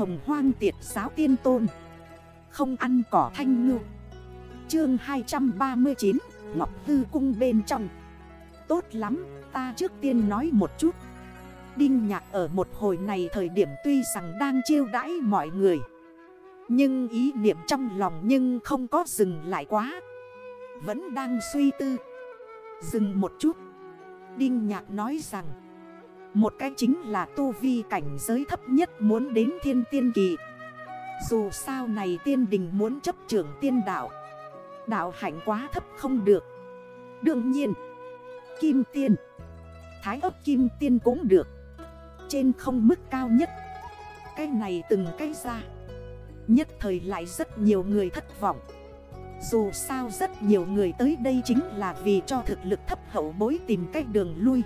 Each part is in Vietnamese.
hồng hoang tiệt giáo tiên tôn. Không ăn cỏ thanh ngư. Chương 239 Ngọc Tư cung bên trong. Tốt lắm, ta trước tiên nói một chút. Đinh nhạc ở một hồi này thời điểm tuy rằng đang chiêu đãi mọi người, Nhưng ý niệm trong lòng nhưng không có dừng lại quá. Vẫn đang suy tư. Dừng một chút. Đinh nhạc nói rằng một cái chính là tu vi cảnh giới thấp nhất muốn đến thiên tiên kỳ. Dù sao này tiên đình muốn chấp trưởng tiên đạo. Đạo hạnh quá thấp không được. Đương nhiên, Kim tiên, Thái ấp kim tiên cũng được. Trên không mức cao nhất. Cái này từng cái ra. Nhất thời lại rất nhiều người thất vọng. Dù sao rất nhiều người tới đây chính là vì cho thực lực thấp hậu bối tìm cách đường lui.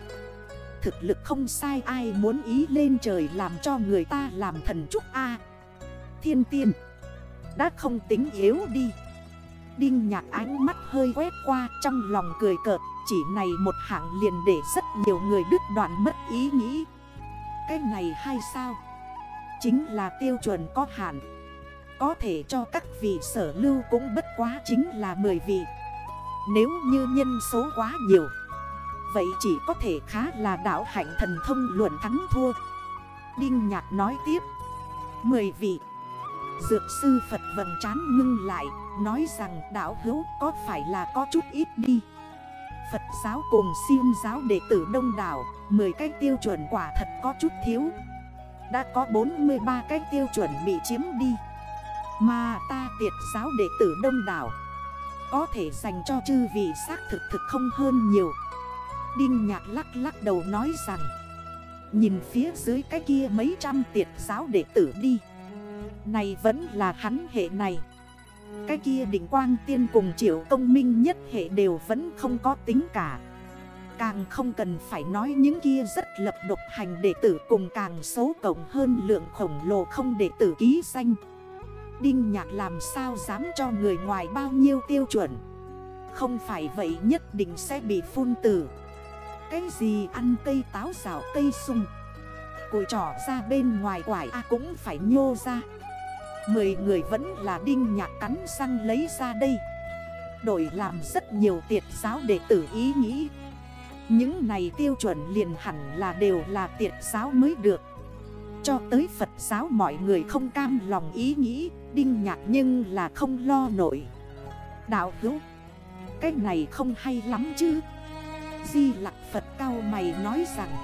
Thực lực không sai, ai muốn ý lên trời làm cho người ta làm thần trúc A. Thiên tiên, Đã không tính yếu đi. Đinh nhạc ánh mắt hơi quét qua, trong lòng cười cợt, Chỉ này một hạng liền để rất nhiều người đứt đoạn mất ý nghĩ. Cái này hay sao? Chính là tiêu chuẩn có hạn. Có thể cho các vị sở lưu cũng bất quá chính là 10 vị. Nếu như nhân số quá nhiều Vậy chỉ có thể khá là đạo hạnh thần thông luận thắng thua. Đinh nhạc nói tiếp. 10 vị. Dược sư Phật vầng chán ngưng lại, Nói rằng đạo hữu có phải là có chút ít đi. Phật giáo cùng siêng giáo đệ tử đông đảo 10 cái tiêu chuẩn quả thật có chút thiếu. Đã có 43 cái tiêu chuẩn bị chiếm đi. Mà ta tiệt giáo đệ tử đông đảo, Có thể dành cho chư vị xác thực thực không hơn nhiều. Đinh nhạc lắc lắc đầu nói rằng, Nhìn phía dưới cái kia mấy trăm tiệt giáo đệ tử đi. Này vẫn là hắn hệ này. Cái kia đỉnh quang tiên cùng triệu công minh nhất hệ đều vẫn không có tính cả. Càng không cần phải nói những kia rất lập độc hành đệ tử cùng càng xấu cộng hơn lượng khổng lồ không đệ tử ký danh. Đinh nhạc làm sao dám cho người ngoài bao nhiêu tiêu chuẩn? Không phải vậy nhất định sẽ bị phun tử cái gì ăn cây táo rào cây sung? Cùi trỏ ra bên ngoài quải A cũng phải nhô ra. Mười người vẫn là đinh nhạc cắn răng lấy ra đây. Đổi làm rất nhiều tiệt giáo đệ tử ý nghĩ. Những này tiêu chuẩn liền hẳn là đều là tiệt giáo mới được. Cho tới Phật giáo mọi người không cam lòng ý nghĩ, Đinh nhạc nhưng là không lo nổi. Đạo hữu, Cái này không hay lắm chứ. Di lạc Phật cao mày nói rằng,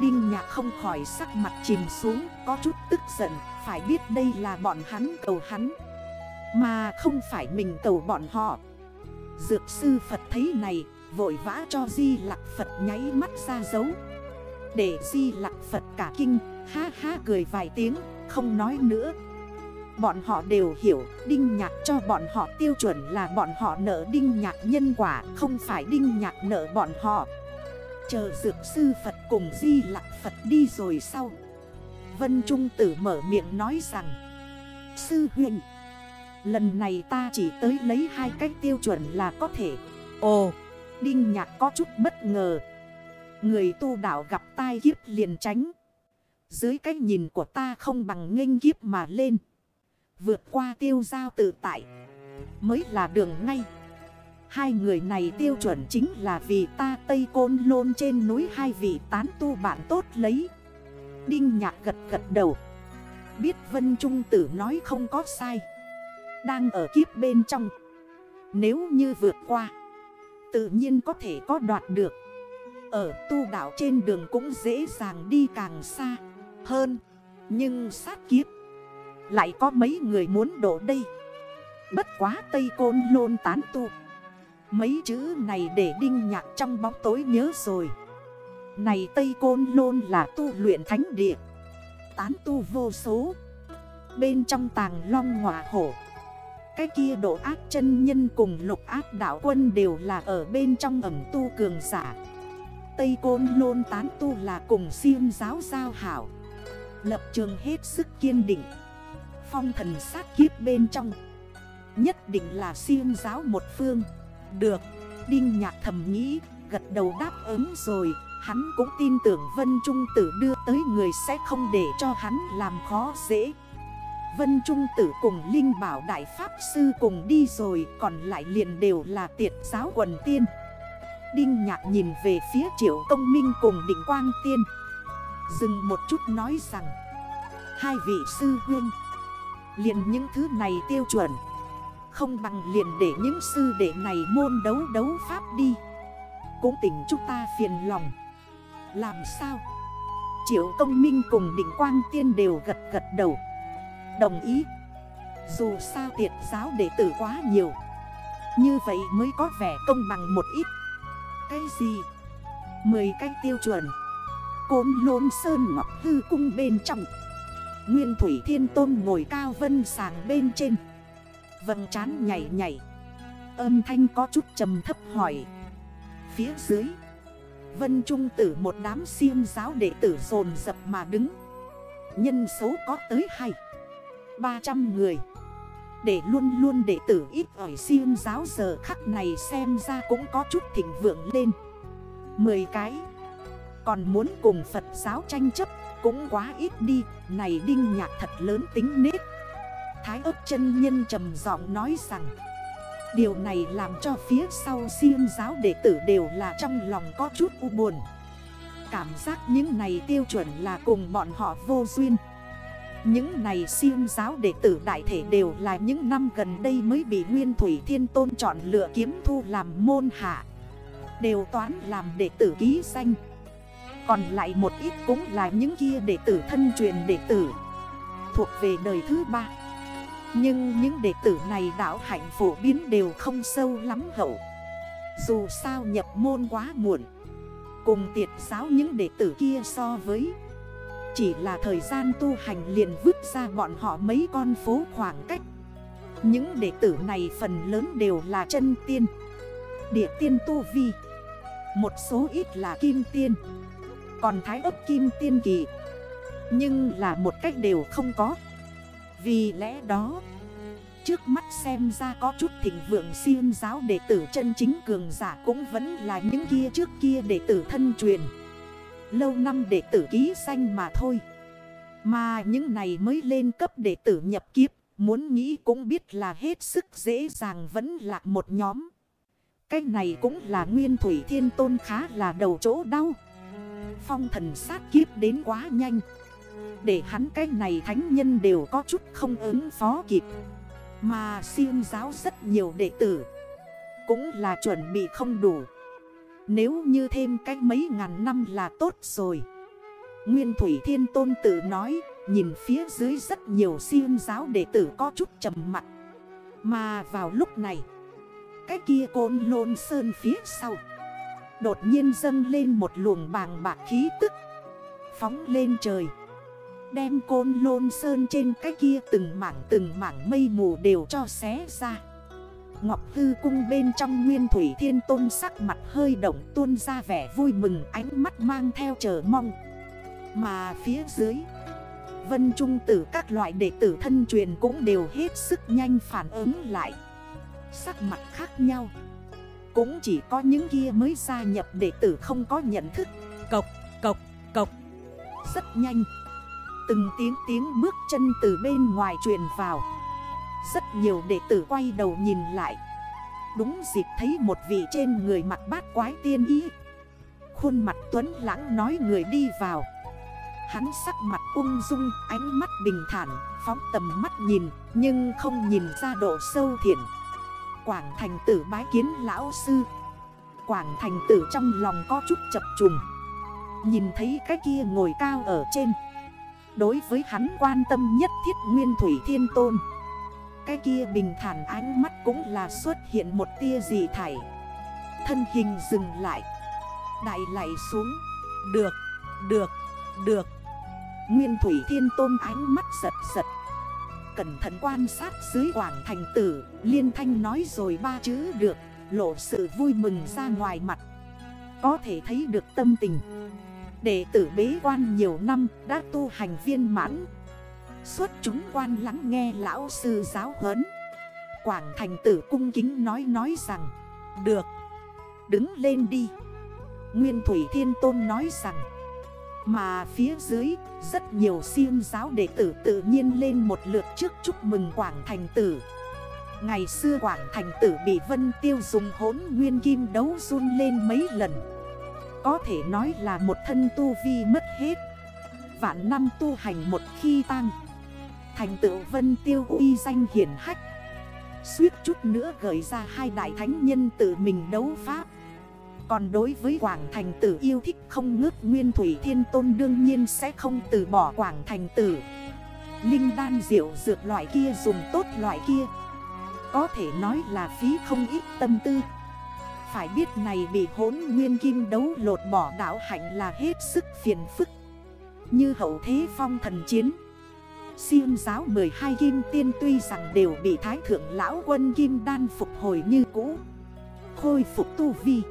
Đinh nhạc không khỏi sắc mặt chìm xuống, Có chút tức giận, Phải biết đây là bọn hắn cầu hắn, Mà không phải mình cầu bọn họ. Dược sư Phật thấy này, Vội vã cho Di lạc Phật nháy mắt ra dấu. Để Di lạc Phật cả kinh, Ha ha cười vài tiếng, Không nói nữa. Bọn họ đều hiểu, Đinh nhạc cho bọn họ tiêu chuẩn là bọn họ nợ đinh nhạc nhân quả, Không phải đinh nhạc nợ bọn họ. Chờ dược sư Phật cùng di lạc Phật đi rồi sau. Vân Trung Tử mở miệng nói rằng, Sư huynh, Lần này ta chỉ tới lấy hai cách tiêu chuẩn là có thể. Ồ, Đinh nhạc có chút bất ngờ. Người tu đạo gặp tai kiếp liền tránh. Dưới cách nhìn của ta không bằng nghênh kiếp mà lên. Vượt qua tiêu giao tự tại. Mới là đường ngay. Hai người này tiêu chuẩn chính là vì ta Tây Côn Lôn trên núi hai vị tán tu bạn tốt lấy. Đinh nhạc gật gật đầu. Biết Vân Trung Tử nói không có sai. Đang ở kiếp bên trong. Nếu như vượt qua, Tự nhiên có thể có đoạt được. Ở tu đảo trên đường cũng dễ dàng đi càng xa Hơn. Nhưng sát kiếp lại có mấy người muốn đổ đây. Bất quá Tây Côn Lôn tán tu. Mấy chữ này để đinh nhạc trong bóng tối nhớ rồi. Này Tây Côn Lôn là tu luyện thánh địa. Tán tu vô số. Bên trong tàng long ngọa hổ. Cái kia độ ác chân nhân cùng lục ác đảo quân đều là ở bên trong ẩm tu cường giả. Tây Côn Lôn tán tu là cùng siêng giáo giao hảo. Lập trường hết sức kiên định. Phong thần sát kiếp bên trong. Nhất định là siêng giáo một phương. Được, Đinh nhạc thầm nghĩ, Gật đầu đáp ứng rồi. Hắn cũng tin tưởng Vân Trung Tử đưa tới người sẽ không để cho hắn làm khó dễ. Vân Trung Tử cùng Linh Bảo Đại Pháp Sư cùng đi rồi, Còn lại liền đều là tiệt giáo quần tiên. Đinh Nhạc nhìn về phía Triệu Công Minh cùng Định Quang Tiên. Dừng một chút nói rằng, Hai vị sư huynh Liền những thứ này tiêu chuẩn. Không bằng liền để những sư đệ này môn đấu đấu pháp đi. Cũng tỉnh chúng ta phiền lòng. Làm sao? Triệu công minh cùng định quang tiên đều gật gật đầu. Đồng ý. Dù sao tiệt giáo đệ tử quá nhiều. Như vậy mới có vẻ công bằng một ít. Cái gì? Mười cái tiêu chuẩn. Côn lôn sơn ngọc hư cung bên trong. Nguyên thủy thiên tôn ngồi cao vân sàng bên trên. Vầng trán nhảy nhảy. Âm thanh có chút trầm thấp hỏi. Phía dưới. Vân Trung tử một đám siêng giáo đệ tử dồn dập mà đứng. Nhân số có tới 2 300 người. Để luôn luôn đệ tử ít ỏi siêng giáo giờ khắc này xem ra cũng có chút thịnh vượng lên. 10 cái. Còn muốn cùng Phật giáo tranh chấp cũng quá ít đi, Này đinh nhạc thật lớn tính nết. Thái ấp chân nhân trầm giọng nói rằng, Điều này làm cho phía sau siêng giáo đệ tử đều là trong lòng có chút u buồn. Cảm giác những này tiêu chuẩn là cùng bọn họ vô duyên. Những này siêng giáo đệ tử đại thể đều là những năm gần đây mới bị Nguyên Thủy Thiên Tôn chọn lựa kiếm thu làm môn hạ. Đều toán làm đệ tử ký danh. Còn lại một ít cũng là những kia đệ tử thân truyền đệ tử, Thuộc về đời thứ ba. Nhưng những đệ tử này đạo hạnh phổ biến đều không sâu lắm hậu. Dù sao nhập môn quá muộn, Cùng tiệt giáo những đệ tử kia so với, Chỉ là thời gian tu hành liền vứt ra bọn họ mấy con phố khoảng cách. Những đệ tử này phần lớn đều là chân tiên, Địa tiên tu vi, Một số ít là kim tiên. Còn thái ấp kim tiên kỳ. Nhưng là một cách đều không có. Vì lẽ đó, Trước mắt xem ra có chút thịnh vượng siêng giáo đệ tử chân chính cường giả cũng vẫn là những kia trước kia đệ tử thân truyền. Lâu năm đệ tử ký danh mà thôi. Mà những này mới lên cấp đệ tử nhập kiếp, Muốn nghĩ cũng biết là hết sức dễ dàng vẫn là một nhóm. Cái này cũng là nguyên thủy thiên tôn khá là đầu chỗ đau. Phong thần sát kiếp đến quá nhanh. Để hắn cái này thánh nhân đều có chút không ứng phó kịp. Mà siêu giáo rất nhiều đệ tử Cũng là chuẩn bị không đủ. Nếu như thêm cách mấy ngàn năm là tốt rồi. Nguyên Thủy Thiên Tôn tự nói, Nhìn phía dưới rất nhiều siêu giáo đệ tử có chút trầm mặt. Mà vào lúc này, Cái kia côn lôn sơn phía sau Đột nhiên dâng lên một luồng bàng bạc khí tức. Phóng lên trời. Đem côn lôn sơn trên cái kia từng mảng từng mảng mây mù đều cho xé ra. Ngọc Tư cung bên trong nguyên thủy thiên tôn sắc mặt hơi động tuôn ra vẻ vui mừng, ánh mắt mang theo chờ mong. Mà phía dưới, Vân Trung tử các loại đệ tử thân truyền cũng đều hết sức nhanh phản ứng lại. Sắc mặt khác nhau. Cũng chỉ có những kia mới gia nhập đệ tử không có nhận thức. Cộc, cộc, cộc. Rất nhanh. Từng tiếng tiếng bước chân từ bên ngoài truyền vào. Rất nhiều đệ tử quay đầu nhìn lại. Đúng dịp thấy một vị trên người mặt bát quái tiên ý Khuôn mặt tuấn lãng nói người đi vào. Hắn sắc mặt ung dung ánh mắt bình thản Phóng tầm mắt nhìn nhưng không nhìn ra độ sâu thiện Quảng thành tử bái kiến lão sư. Quảng thành tử trong lòng có chút chập trùng. Nhìn thấy cái kia ngồi cao ở trên. Đối với hắn quan tâm nhất thiết nguyên thủy thiên tôn. Cái kia bình thản ánh mắt cũng là xuất hiện một tia gì thải. Thân hình dừng lại. Đại lại xuống. Được, được, được. Nguyên thủy thiên tôn ánh mắt giật giật. Cẩn thận quan sát dưới quảng thành tử, Liên thanh nói rồi ba chữ được, Lộ sự vui mừng ra ngoài mặt. Có thể thấy được tâm tình. Đệ tử bế quan nhiều năm, đã tu hành viên mãn. Suốt chúng quan lắng nghe lão sư giáo huấn. Quảng thành tử cung kính nói nói rằng, Được, Đứng lên đi. Nguyên Thủy Thiên Tôn nói rằng mà phía dưới, rất nhiều siêng giáo đệ tử tự nhiên lên một lượt trước chúc mừng Quảng Thành Tử. Ngày xưa Quảng Thành Tử bị Vân Tiêu dùng hốn nguyên kim đấu run lên mấy lần. Có thể nói là một thân tu vi mất hết. Vạn năm tu hành một khi tăng Thành tựu Vân Tiêu uy danh hiển hách. Suýt chút nữa gửi ra hai đại thánh nhân tự mình đấu pháp. Còn đối với Quảng Thành Tử yêu thích không ngước Nguyên Thủy Thiên Tôn đương nhiên sẽ không từ bỏ Quảng Thành Tử. Linh đan diệu dược loại kia dùng tốt loại kia. Có thể nói là phí không ít tâm tư. Phải biết này bị hốn nguyên kim đấu lột bỏ đảo hạnh là hết sức phiền phức. Như hậu thế phong thần chiến, Siêu giáo 12 kim tiên tuy rằng đều bị thái thượng lão quân kim đan phục hồi như cũ, Khôi phục tu vi.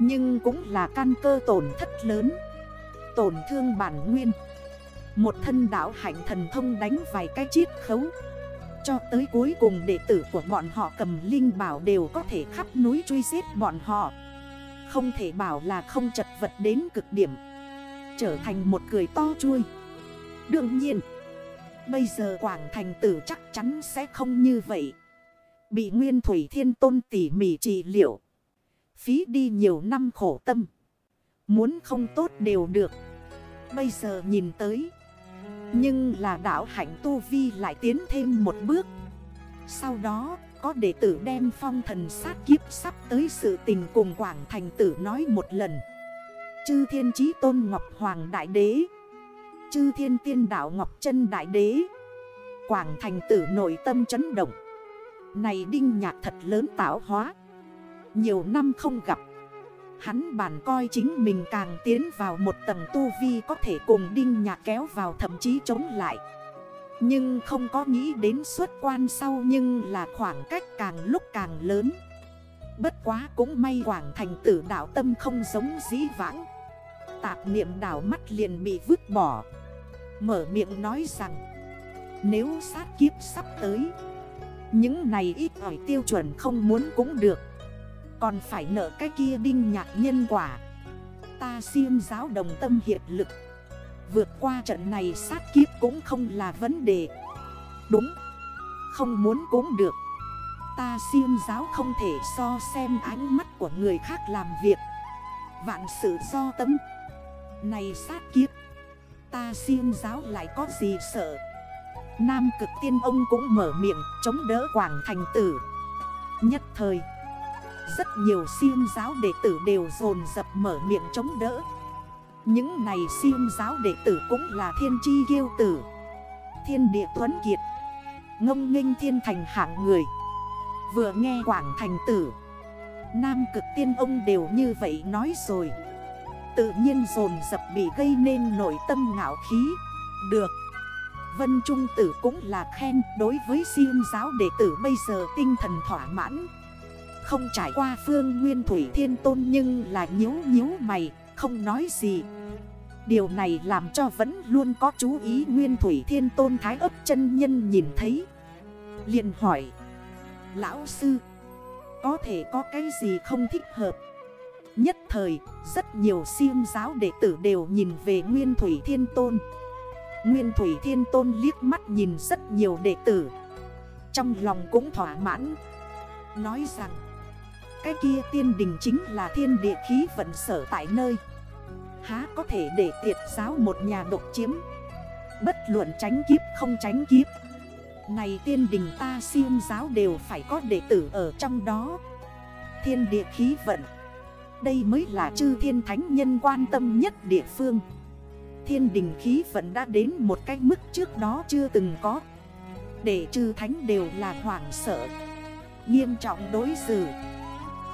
Nhưng cũng là căn cơ tổn thất lớn. Tổn thương bản nguyên. Một thân đảo hạnh thần thông đánh vài cái chiết khấu. Cho tới cuối cùng đệ tử của bọn họ cầm linh bảo đều có thể khắp núi truy giết bọn họ. Không thể bảo là không chật vật đến cực điểm. Trở thành một cười to chui Đương nhiên, Bây giờ Quảng Thành Tử chắc chắn sẽ không như vậy. Bị Nguyên Thủy Thiên Tôn tỉ mỉ trị liệu. Phí đi nhiều năm khổ tâm. Muốn không tốt đều được. Bây giờ nhìn tới. Nhưng là đảo hạnh Tu Vi lại tiến thêm một bước. Sau đó, có đệ tử đem phong thần sát kiếp sắp tới sự tình cùng Quảng Thành Tử nói một lần. Chư Thiên Chí Tôn Ngọc Hoàng Đại Đế Chư thiên tiên đảo Ngọc chân Đại Đế Quảng thành tử nội tâm chấn động Này đinh nhạc thật lớn tạo hóa nhiều năm không gặp. Hắn bản coi chính mình càng tiến vào một tầng tu vi có thể cùng đinh nhạc kéo vào thậm chí chống lại. Nhưng không có nghĩ đến xuất quan sau nhưng là khoảng cách càng lúc càng lớn. Bất quá cũng may quảng thành tử đảo tâm không giống dĩ vãng. Tạp niệm đảo mắt liền bị vứt bỏ. Mở miệng nói rằng, Nếu sát kiếp sắp tới, Những này ít ỏi tiêu chuẩn không muốn cũng được. Còn phải nợ cái kia đinh nhạc nhân quả. Ta siêm giáo đồng tâm hiệp lực. Vượt qua trận này sát kiếp cũng không là vấn đề. Đúng. Không muốn cũng được. Ta siêm giáo không thể so xem ánh mắt của người khác làm việc. Vạn sự do tâm. Này sát kiếp. Ta siêm giáo lại có gì sợ? Nam cực tiên ông cũng mở miệng, chống đỡ Quảng Thành Tử. Nhất thời rất nhiều siêng giáo đệ tử đều dồn dập mở miệng chống đỡ. Những này siêng giáo đệ tử cũng là thiên chi kiêu tử. Thiên địa tuấn kiệt. Ngông nghênh thiên thành hạng người. Vừa nghe Quảng Thành Tử, Nam cực tiên ông đều như vậy nói rồi. Tự nhiên dồn dập bị gây nên nội tâm ngạo khí. Được. Vân Trung Tử cũng là khen đối với siêng giáo đệ tử bây giờ tinh thần thỏa mãn. Không trải qua phương nguyên thủy thiên tôn nhưng là nhếu nhếu mày, không nói gì. Điều này làm cho vẫn luôn có chú ý nguyên thủy thiên tôn thái ấp chân nhân nhìn thấy. Liền hỏi Lão sư Có thể có cái gì không thích hợp? Nhất thời, rất nhiều siêng giáo đệ tử đều nhìn về Nguyên Thủy Thiên Tôn. Nguyên Thủy Thiên Tôn liếc mắt nhìn rất nhiều đệ tử. Trong lòng cũng thỏa mãn Nói rằng cái kia tiên đình chính là thiên địa khí vận sở tại nơi. Há có thể để tiệt giáo một nhà độc chiếm? Bất luận tránh kiếp không tránh kiếp. Này tiên đình ta siêu giáo đều phải có đệ tử ở trong đó. Thiên địa khí vận. Đây mới là chư thiên thánh nhân quan tâm nhất địa phương. Thiên đình khí vận đã đến một cái mức trước đó chưa từng có. Để chư thánh đều là hoảng sợ. Nghiêm trọng đối xử.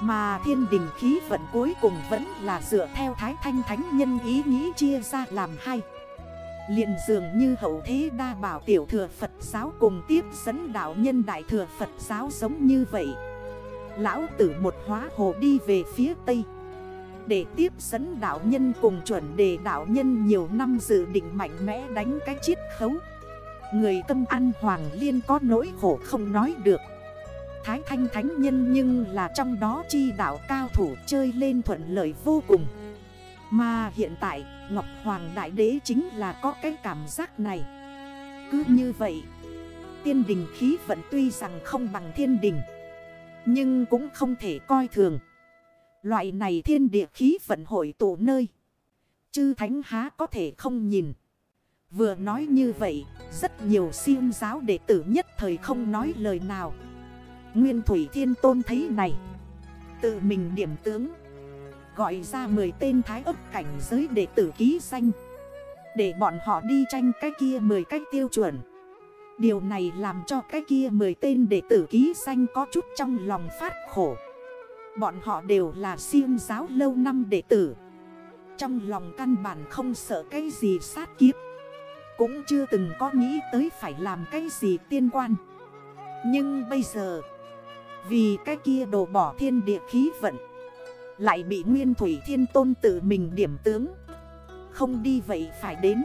Mà thiên đình khí vận cuối cùng vẫn là dựa theo thái thanh thánh nhân ý nghĩ chia ra làm hai. Liền dường như hậu thế đa bảo tiểu thừa Phật giáo cùng tiếp dẫn đạo nhân đại thừa Phật giáo giống như vậy. Lão tử một hóa hồ đi về phía Tây. Để tiếp dẫn đạo nhân cùng chuẩn đề đạo nhân nhiều năm dự định mạnh mẽ đánh cái chiết khấu. Người tâm ăn hoàng liên có nỗi khổ không nói được. Thái Thanh Thánh Nhân nhưng là trong đó chi đạo cao thủ chơi lên thuận lợi vô cùng. Mà hiện tại Ngọc Hoàng Đại Đế chính là có cái cảm giác này. Cứ như vậy, tiên đình khí vận tuy rằng không bằng thiên đình. Nhưng cũng không thể coi thường. Loại này thiên địa khí vận hội tụ nơi. Chư thánh há có thể không nhìn. Vừa nói như vậy, rất nhiều siêu giáo đệ tử nhất thời không nói lời nào. Nguyên Thủy Thiên Tôn thấy này. Tự mình điểm tướng. Gọi ra 10 tên thái ấp cảnh giới đệ tử ký danh. Để bọn họ đi tranh cái kia 10 cách tiêu chuẩn. Điều này làm cho cái kia 10 tên đệ tử ký danh có chút trong lòng phát khổ. Bọn họ đều là siêng giáo lâu năm đệ tử. Trong lòng căn bản không sợ cái gì sát kiếp. Cũng chưa từng có nghĩ tới phải làm cái gì tiên quan. Nhưng bây giờ, vì cái kia đổ bỏ thiên địa khí vận, lại bị Nguyên Thủy Thiên Tôn tự mình điểm tướng. Không đi vậy phải đến.